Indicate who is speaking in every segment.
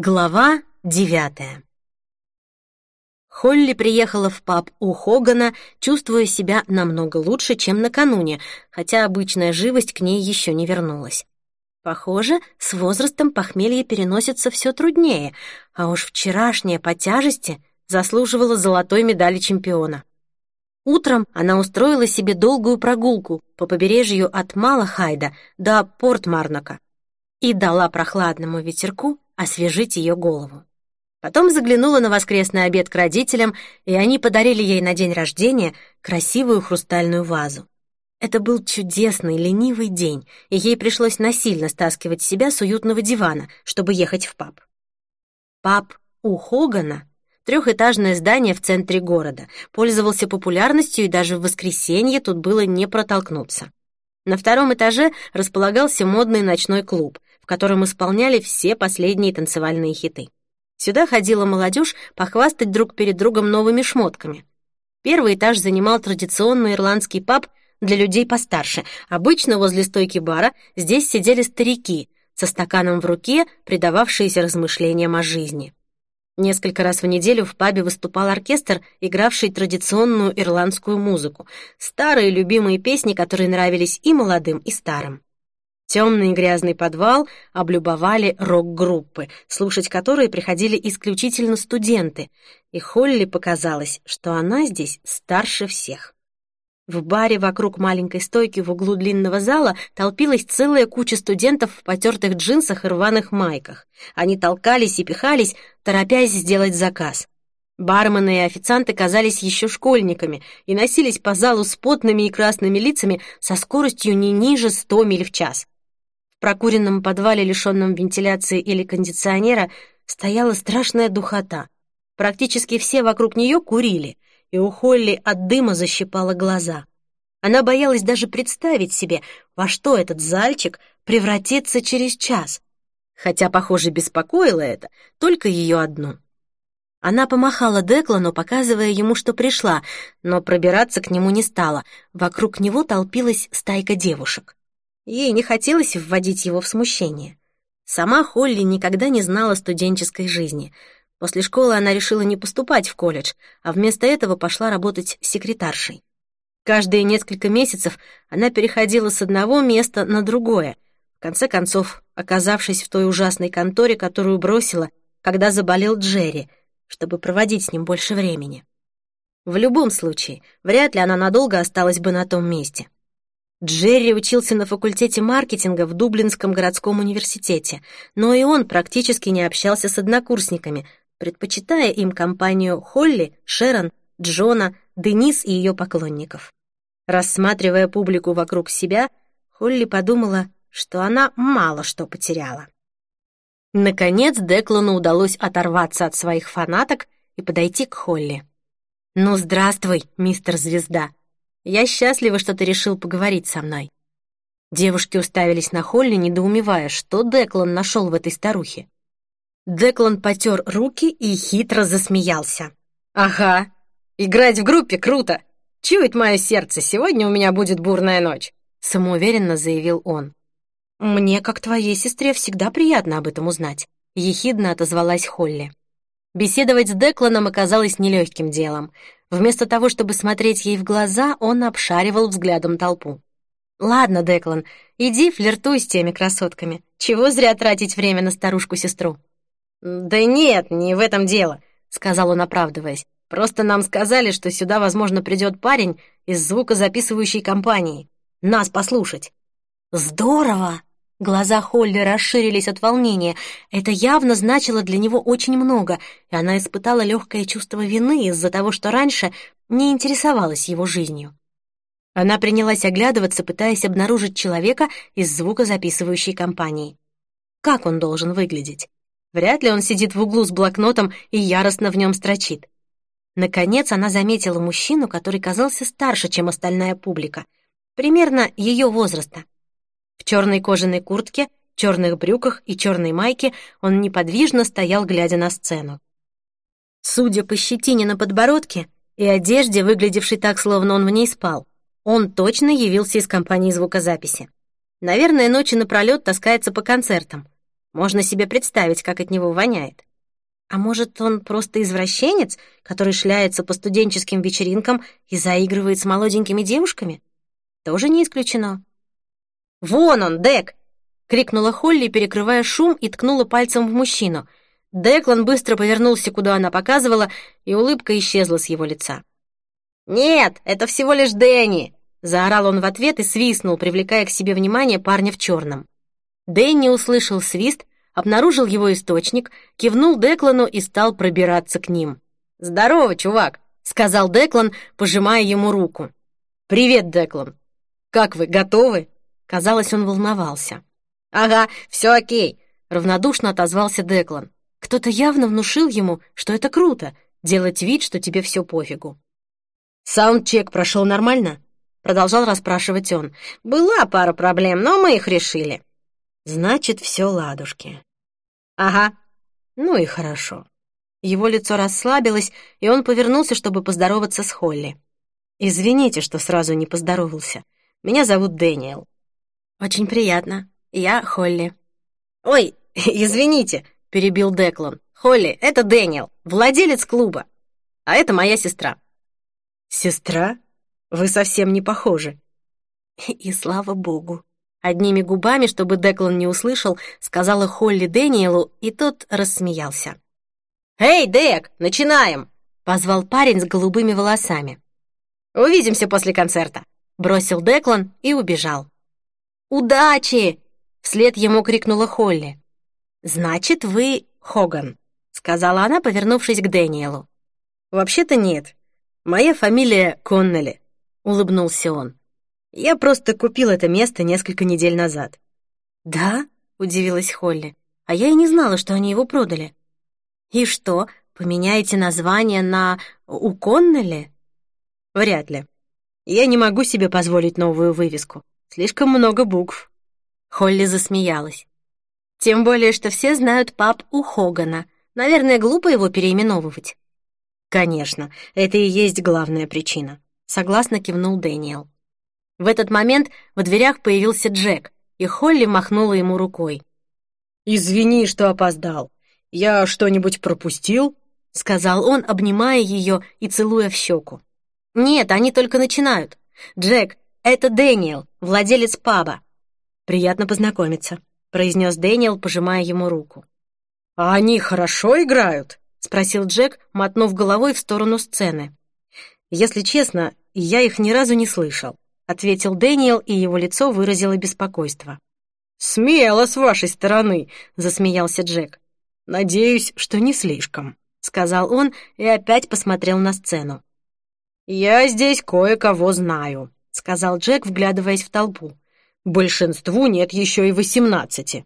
Speaker 1: Глава девятая Холли приехала в паб у Хогана, чувствуя себя намного лучше, чем накануне, хотя обычная живость к ней еще не вернулась. Похоже, с возрастом похмелье переносится все труднее, а уж вчерашняя по тяжести заслуживала золотой медали чемпиона. Утром она устроила себе долгую прогулку по побережью от Малахайда до Порт-Марнока и дала прохладному ветерку освежить ее голову. Потом заглянула на воскресный обед к родителям, и они подарили ей на день рождения красивую хрустальную вазу. Это был чудесный, ленивый день, и ей пришлось насильно стаскивать себя с уютного дивана, чтобы ехать в паб. Паб у Хогана трехэтажное здание в центре города, пользовался популярностью, и даже в воскресенье тут было не протолкнуться. На втором этаже располагался модный ночной клуб, котором исполняли все последние танцевальные хиты. Сюда ходила молодежь похвастать друг перед другом новыми шмотками. Первый этаж занимал традиционный ирландский паб для людей постарше. Обычно возле стойки бара здесь сидели старики со стаканом в руке, предававшиеся размышлениям о жизни. Несколько раз в неделю в пабе выступал оркестр, игравший традиционную ирландскую музыку, старые любимые песни, которые нравились и молодым, и старым. Темный и грязный подвал облюбовали рок-группы, слушать которые приходили исключительно студенты, и Холли показалось, что она здесь старше всех. В баре вокруг маленькой стойки в углу длинного зала толпилась целая куча студентов в потертых джинсах и рваных майках. Они толкались и пихались, торопясь сделать заказ. Бармены и официанты казались еще школьниками и носились по залу с потными и красными лицами со скоростью не ниже 100 миль в час. В прокуренном подвале, лишенном вентиляции или кондиционера, стояла страшная духота. Практически все вокруг нее курили, и у Холли от дыма защипала глаза. Она боялась даже представить себе, во что этот зальчик превратится через час. Хотя, похоже, беспокоило это только ее одну. Она помахала Деклану, показывая ему, что пришла, но пробираться к нему не стала. Вокруг него толпилась стайка девушек. Ей не хотелось вводить его в смущение. Сама Холли никогда не знала студенческой жизни. После школы она решила не поступать в колледж, а вместо этого пошла работать секретаршей. Каждые несколько месяцев она переходила с одного места на другое, в конце концов, оказавшись в той ужасной конторе, которую бросила, когда заболел Джерри, чтобы проводить с ним больше времени. В любом случае, вряд ли она надолго осталась бы на том месте. Джерри учился на факультете маркетинга в Дублинском городском университете, но и он практически не общался с однокурсниками, предпочитая им компанию Холли, Шерон, Джона, Денис и ее поклонников. Рассматривая публику вокруг себя, Холли подумала, что она мало что потеряла. Наконец Деклану удалось оторваться от своих фанаток и подойти к Холли. «Ну, здравствуй, мистер Звезда», я счастлива, что ты решил поговорить со мной». Девушки уставились на Холли, недоумевая, что Деклан нашел в этой старухе. Деклан потер руки и хитро засмеялся. «Ага, играть в группе круто! Чует мое сердце, сегодня у меня будет бурная ночь», самоуверенно заявил он. «Мне, как твоей сестре, всегда приятно об этом узнать», ехидно отозвалась Холли. Беседовать с Декланом оказалось нелегким делом. Вместо того, чтобы смотреть ей в глаза, он обшаривал взглядом толпу. «Ладно, Деклан, иди флиртуй с теми красотками. Чего зря тратить время на старушку-сестру?» «Да нет, не в этом дело», — сказал он, оправдываясь. «Просто нам сказали, что сюда, возможно, придет парень из звукозаписывающей компании. Нас послушать». «Здорово!» Глаза Холли расширились от волнения. Это явно значило для него очень много, и она испытала легкое чувство вины из-за того, что раньше не интересовалась его жизнью. Она принялась оглядываться, пытаясь обнаружить человека из звукозаписывающей компании. Как он должен выглядеть? Вряд ли он сидит в углу с блокнотом и яростно в нем строчит. Наконец она заметила мужчину, который казался старше, чем остальная публика. Примерно ее возраста. В черной кожаной куртке, черных брюках и черной майке он неподвижно стоял, глядя на сцену. Судя по щетине на подбородке и одежде, выглядевшей так, словно он в ней спал, он точно явился из компании звукозаписи. Наверное, ночи напролёт таскается по концертам. Можно себе представить, как от него воняет. А может, он просто извращенец, который шляется по студенческим вечеринкам и заигрывает с молоденькими девушками? Тоже не исключено. «Вон он, Дек!» — крикнула Холли, перекрывая шум, и ткнула пальцем в мужчину. Деклан быстро повернулся, куда она показывала, и улыбка исчезла с его лица. «Нет, это всего лишь Дэнни!» — заорал он в ответ и свистнул, привлекая к себе внимание парня в черном. Дэнни услышал свист, обнаружил его источник, кивнул Деклану и стал пробираться к ним. «Здорово, чувак!» — сказал Деклан, пожимая ему руку. «Привет, Деклан! Как вы, готовы?» Казалось, он волновался. «Ага, все окей», — равнодушно отозвался Деклан. Кто-то явно внушил ему, что это круто — делать вид, что тебе все пофигу. «Саундчек прошел нормально?» — продолжал расспрашивать он. «Была пара проблем, но мы их решили». «Значит, все ладушки». «Ага». «Ну и хорошо». Его лицо расслабилось, и он повернулся, чтобы поздороваться с Холли. «Извините, что сразу не поздоровался. Меня зовут Дэниел». «Очень приятно. Я Холли». «Ой, извините», — перебил Деклан. «Холли, это Дэниел, владелец клуба. А это моя сестра». «Сестра? Вы совсем не похожи». И слава богу. Одними губами, чтобы Деклан не услышал, сказала Холли Дэниелу, и тот рассмеялся. «Эй, Дек, начинаем!» — позвал парень с голубыми волосами. «Увидимся после концерта», — бросил Деклан и убежал. «Удачи!» — вслед ему крикнула Холли. «Значит, вы Хоган», — сказала она, повернувшись к Дэниелу. «Вообще-то нет. Моя фамилия Коннелли», — улыбнулся он. «Я просто купил это место несколько недель назад». «Да?» — удивилась Холли. «А я и не знала, что они его продали». «И что, поменяете название на «У Коннелли»?» «Вряд ли. Я не могу себе позволить новую вывеску. Слишком много букв». Холли засмеялась. Тем более, что все знают пап у Хогана. Наверное, глупо его переименовывать. Конечно, это и есть главная причина. Согласно кивнул Дэниел. В этот момент в дверях появился Джек, и Холли махнула ему рукой. «Извини, что опоздал. Я что-нибудь пропустил?» — сказал он, обнимая ее и целуя в щеку. «Нет, они только начинают. Джек, это Дэниел, владелец паба. Приятно познакомиться», — произнес Дэниел, пожимая ему руку. «А они хорошо играют?» — спросил Джек, мотнув головой в сторону сцены. «Если честно, я их ни разу не слышал», — ответил Дэниел, и его лицо выразило беспокойство. «Смело с вашей стороны», — засмеялся Джек. «Надеюсь, что не слишком», — сказал он и опять посмотрел на сцену. «Я здесь кое-кого знаю», — сказал Джек, вглядываясь в толпу. Большинству нет еще и восемнадцати.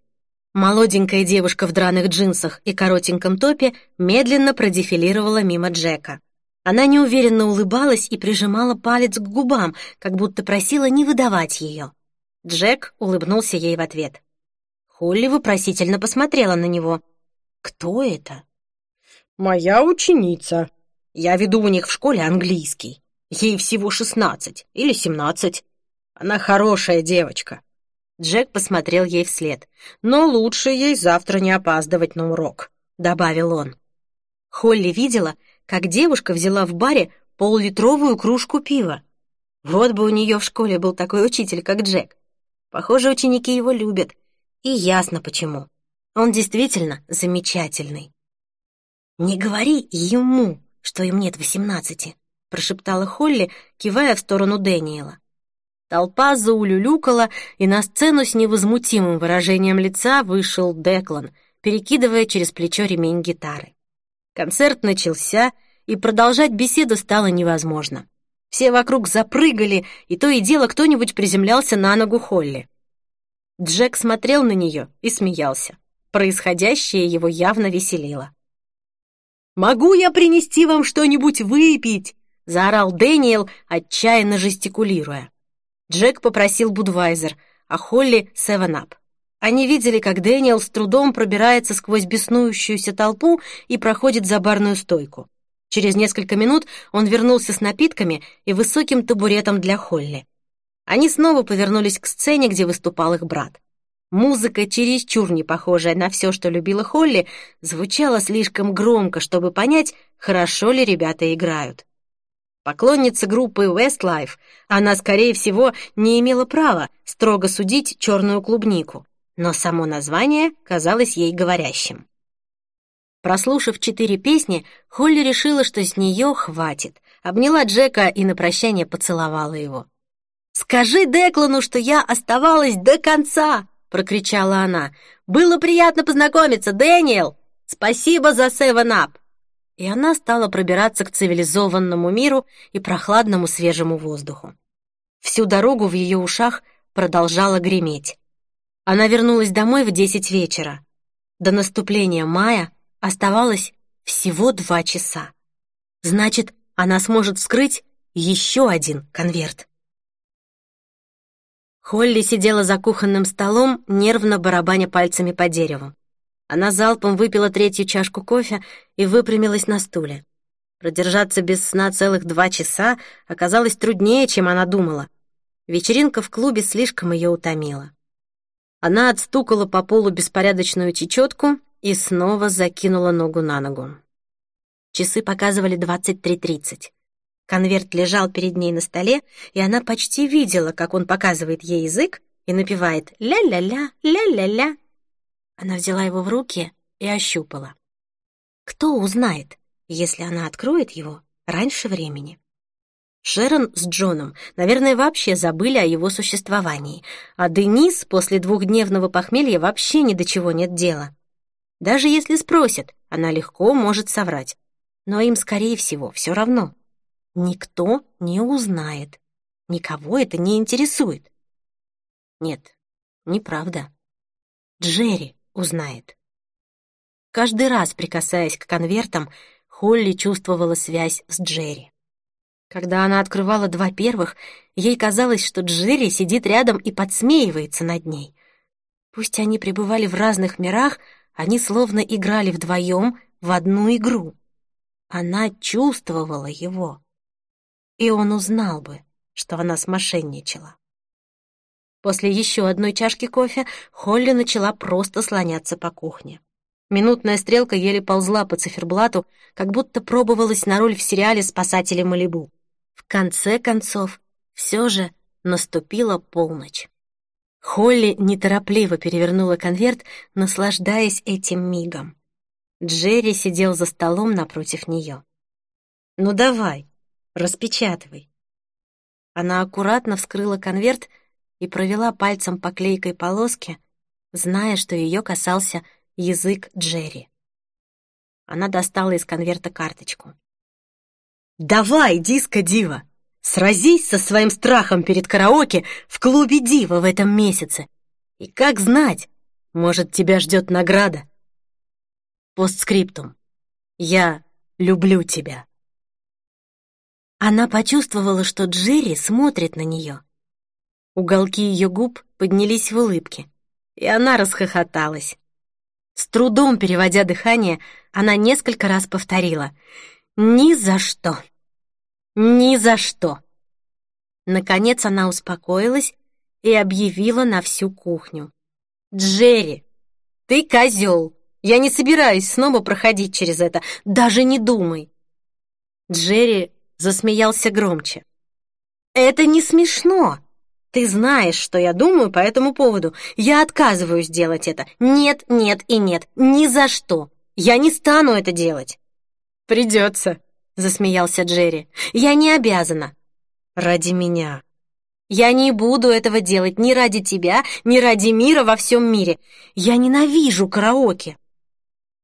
Speaker 1: Молоденькая девушка в драных джинсах и коротеньком топе медленно продефилировала мимо Джека. Она неуверенно улыбалась и прижимала палец к губам, как будто просила не выдавать ее. Джек улыбнулся ей в ответ. Холли вопросительно посмотрела на него. «Кто это?» «Моя ученица. Я веду у них в школе английский. Ей всего шестнадцать или семнадцать. Она хорошая девочка». Джек посмотрел ей вслед. «Но лучше ей завтра не опаздывать на урок», — добавил он. Холли видела, как девушка взяла в баре поллитровую кружку пива. Вот бы у нее в школе был такой учитель, как Джек. Похоже, ученики его любят. И ясно почему. Он действительно замечательный. «Не говори ему, что им нет восемнадцати», — прошептала Холли, кивая в сторону Дэниела. Толпа заулюлюкала, и на сцену с невозмутимым выражением лица вышел Деклан, перекидывая через плечо ремень гитары. Концерт начался, и продолжать беседу стало невозможно. Все вокруг запрыгали, и то и дело кто-нибудь приземлялся на ногу Холли. Джек смотрел на нее и смеялся. Происходящее его явно веселило. «Могу я принести вам что-нибудь выпить?» — заорал Дэниел, отчаянно жестикулируя. Джек попросил Будвайзер, а Холли — Севен-Ап. Они видели, как Дэниел с трудом пробирается сквозь беснующуюся толпу и проходит за барную стойку. Через несколько минут он вернулся с напитками и высоким табуретом для Холли. Они снова повернулись к сцене, где выступал их брат. Музыка, чересчур не похожая на все, что любила Холли, звучала слишком громко, чтобы понять, хорошо ли ребята играют. Поклонница группы Westlife, она, скорее всего, не имела права строго судить черную клубнику, но само название казалось ей говорящим. Прослушав четыре песни, Холли решила, что с нее хватит, обняла Джека и на прощание поцеловала его. «Скажи Деклану, что я оставалась до конца!» прокричала она. «Было приятно познакомиться, Дэниел! Спасибо за Seven Up!» И она стала пробираться к цивилизованному миру и прохладному свежему воздуху. Всю дорогу в ее ушах продолжала греметь. Она вернулась домой в десять вечера. До наступления мая оставалось всего два часа. Значит, она сможет вскрыть еще один конверт. Холли сидела за кухонным столом, нервно барабаня пальцами по дереву. Она залпом выпила третью чашку кофе и выпрямилась на стуле. Продержаться без сна целых два часа оказалось труднее, чем она думала. Вечеринка в клубе слишком ее утомила. Она отстукала по полу беспорядочную чечетку и снова закинула ногу на ногу. Часы показывали 23.30. Конверт лежал перед ней на столе, и она почти видела, как он показывает ей язык и напевает «ля-ля-ля, ля-ля-ля». Она взяла его в руки и ощупала. Кто узнает, если она откроет его раньше времени? Шерон с Джоном, наверное, вообще забыли о его существовании, а Денис после двухдневного похмелья вообще ни до чего нет дела. Даже если спросят, она легко может соврать. Но им, скорее всего, все равно. Никто не узнает. Никого это не интересует. Нет, неправда. Джерри узнает. Каждый раз, прикасаясь к конвертам, Холли чувствовала связь с Джерри. Когда она открывала два первых, ей казалось, что Джерри сидит рядом и подсмеивается над ней. Пусть они пребывали в разных мирах, они словно играли вдвоем в одну игру. Она чувствовала его и он узнал бы, что она смошенничала. После еще одной чашки кофе Холли начала просто слоняться по кухне. Минутная стрелка еле ползла по циферблату, как будто пробовалась на роль в сериале «Спасатели Малибу». В конце концов, все же наступила полночь. Холли неторопливо перевернула конверт, наслаждаясь этим мигом. Джерри сидел за столом напротив нее. «Ну давай, Распечатывай». Она аккуратно вскрыла конверт и провела пальцем по клейкой полоске, зная, что ее касался язык Джерри. Она достала из конверта карточку. «Давай, диско-дива! Сразись со своим страхом перед караоке в клубе «Дива» в этом месяце. И как знать, может, тебя ждет награда. Постскриптум. Я люблю тебя. Она почувствовала, что Джерри смотрит на нее. Уголки ее губ поднялись в улыбке, и она расхохоталась. С трудом переводя дыхание, она несколько раз повторила «Ни за что! Ни за что!» Наконец она успокоилась и объявила на всю кухню. «Джерри, ты козел! Я не собираюсь снова проходить через это, даже не думай!» Джерри засмеялся громче. «Это не смешно. Ты знаешь, что я думаю по этому поводу. Я отказываюсь делать это. Нет, нет и нет. Ни за что. Я не стану это делать». «Придется», — засмеялся Джерри. «Я не обязана». «Ради меня». «Я не буду этого делать ни ради тебя, ни ради мира во всем мире. Я ненавижу караоке».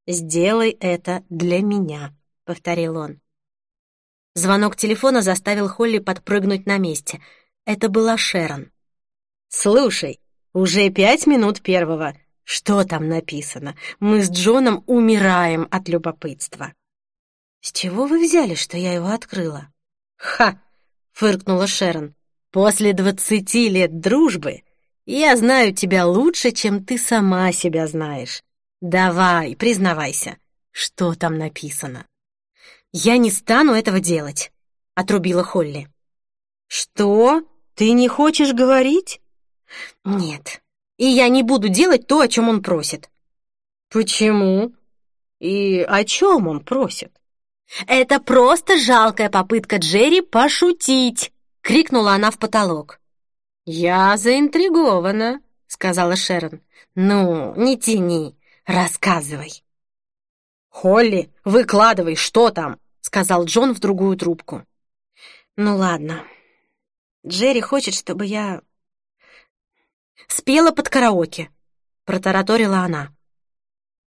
Speaker 1: «Сделай это для меня», — повторил он. Звонок телефона заставил Холли подпрыгнуть на месте. Это была Шерон. «Слушай, уже пять минут первого. Что там написано? Мы с Джоном умираем от любопытства». «С чего вы взяли, что я его открыла?» «Ха!» — фыркнула Шерон. «После двадцати лет дружбы я знаю тебя лучше, чем ты сама себя знаешь. Давай, признавайся, что там написано?» «Я не стану этого делать», — отрубила Холли. «Что? Ты не хочешь говорить?» «Нет, И я не буду делать то, о чем он просит».
Speaker 2: «Почему? И о чем он просит?»
Speaker 1: «Это просто жалкая попытка Джерри пошутить!» — крикнула она в потолок.
Speaker 2: «Я заинтригована», — сказала Шерон.
Speaker 1: «Ну, не тяни, рассказывай».
Speaker 2: «Холли, выкладывай, что там?» — сказал Джон в другую трубку.
Speaker 1: «Ну ладно. Джерри хочет, чтобы я спела под караоке», — протараторила она.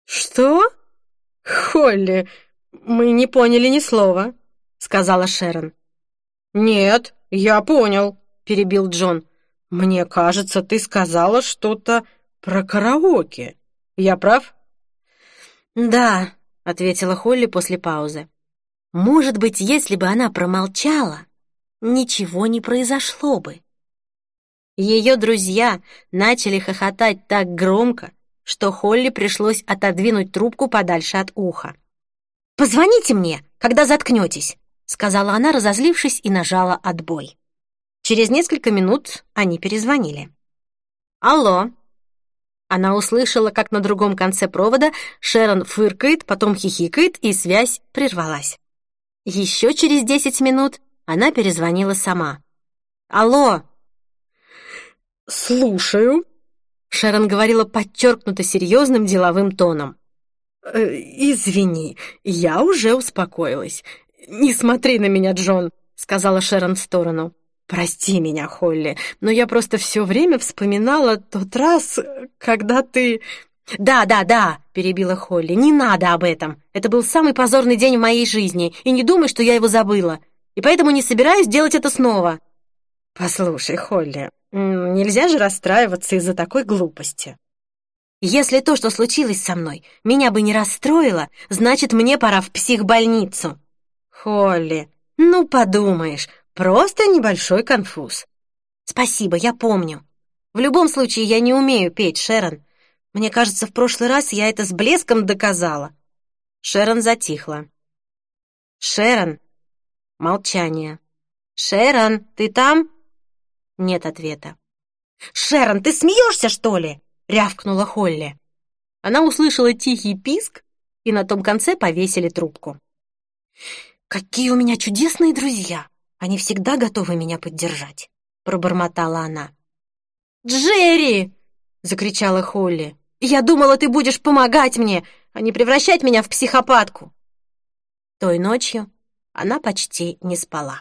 Speaker 2: «Что? Холли, мы не поняли ни слова», — сказала Шерон. «Нет, я понял», — перебил Джон. «Мне кажется, ты сказала что-то про караоке. Я прав?»
Speaker 1: «Да», — ответила Холли после паузы. «Может быть, если бы она промолчала, ничего не произошло бы». Ее друзья начали хохотать так громко, что Холли пришлось отодвинуть трубку подальше от уха. «Позвоните мне, когда заткнетесь», — сказала она, разозлившись, и нажала отбой. Через несколько минут они перезвонили. «Алло!» Она услышала, как на другом конце провода Шерон фыркает, потом хихикает, и связь прервалась. Еще через десять минут она перезвонила сама. «Алло!»
Speaker 2: «Слушаю», —
Speaker 1: Шерон говорила подчеркнуто серьезным деловым тоном.
Speaker 2: «Э, «Извини, я уже успокоилась. Не смотри на меня, Джон», — сказала Шерон в сторону. «Прости меня, Холли, но я просто все время вспоминала тот раз, когда ты...»
Speaker 1: «Да, да, да», — перебила Холли, — «не надо об этом. Это был самый позорный день в моей жизни, и не думай, что я его забыла. И поэтому не собираюсь делать это снова».
Speaker 2: «Послушай, Холли, нельзя же расстраиваться из-за такой глупости».
Speaker 1: «Если то, что случилось со мной, меня бы не расстроило, значит, мне пора в психбольницу».
Speaker 2: «Холли,
Speaker 1: ну подумаешь,
Speaker 2: Просто небольшой конфуз.
Speaker 1: Спасибо, я помню. В любом случае, я не умею петь, Шерон. Мне кажется, в прошлый раз я это с блеском доказала. Шерон затихла. Шерон. Молчание. Шерон, ты там? Нет ответа. Шерон, ты смеешься, что ли? рявкнула Холли. Она услышала тихий писк, и на том конце повесили трубку. «Какие у меня чудесные друзья!» Они всегда готовы меня поддержать», — пробормотала она. «Джерри!» — закричала Холли. «Я думала, ты будешь помогать мне, а не превращать меня в психопатку!» Той ночью она почти не спала.